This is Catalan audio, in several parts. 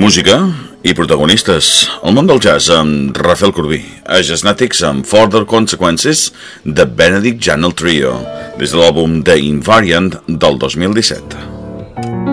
Música i protagonistes. El món del jazz amb Rafael Corbí. A Jazznatics amb Further Consequences de Benedict Janel Trio des de l'àlbum The Invariant del 2017.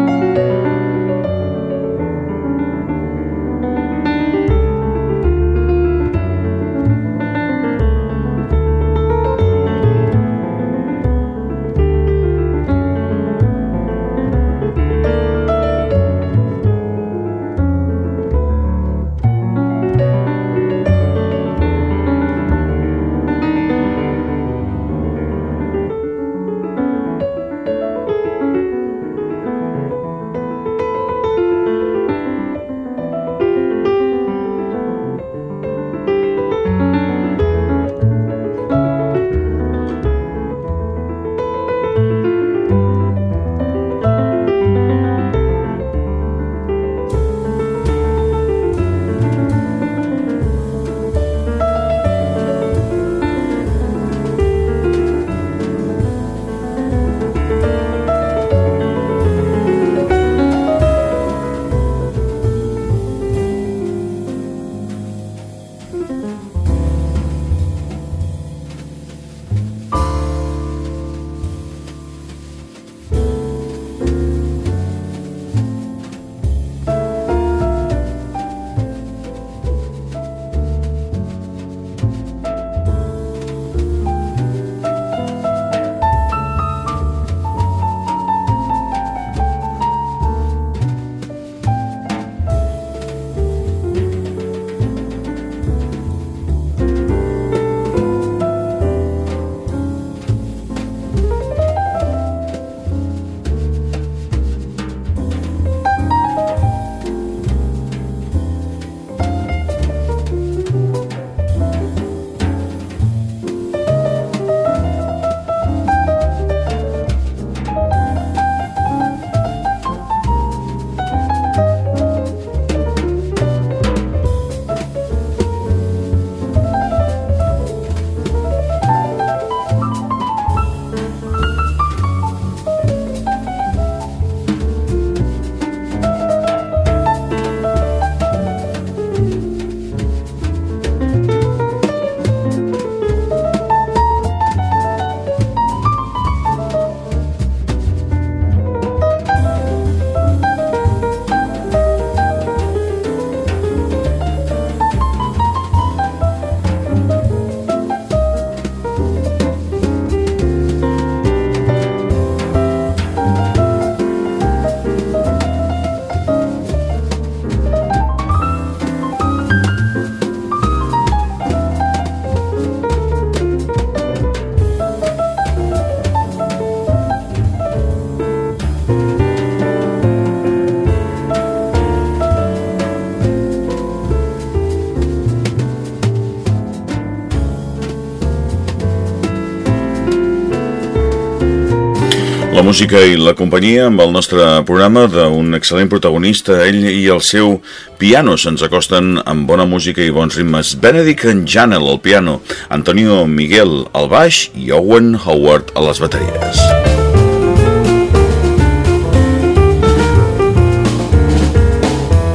Música i la companyia amb el nostre programa d'un excel·lent protagonista, ell i el seu piano se'ns acosten amb bona música i bons ritmes. Benedict en Janel al piano, Antonio Miguel al baix i Owen Howard a les bateries.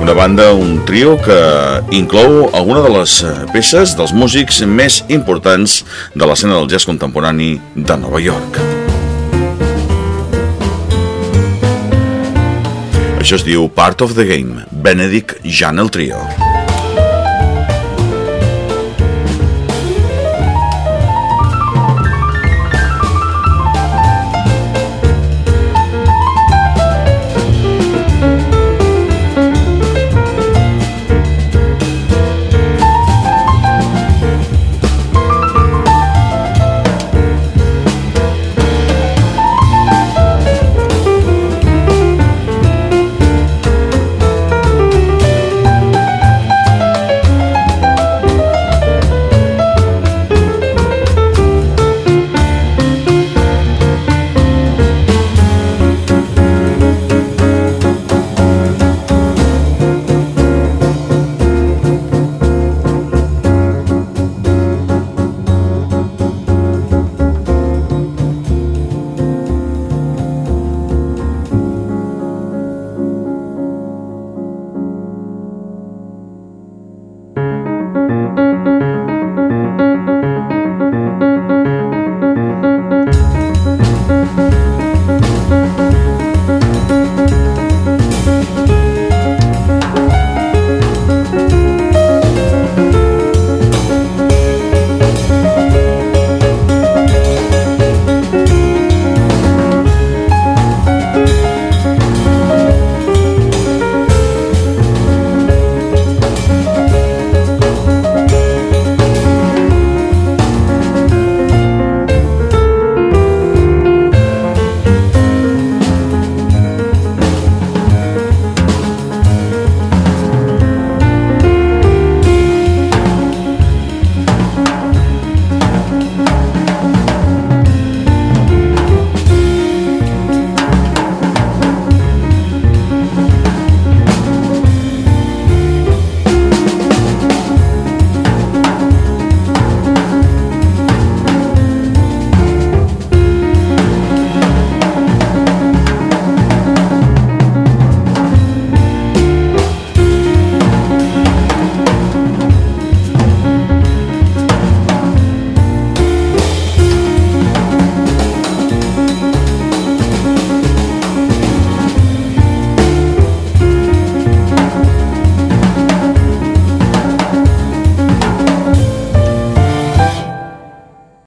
Una banda, un trio que inclou alguna de les peces dels músics més importants de l'escena del jazz contemporani de Nova York. Això es diu Part of the Game, Benedict Jan el Trio.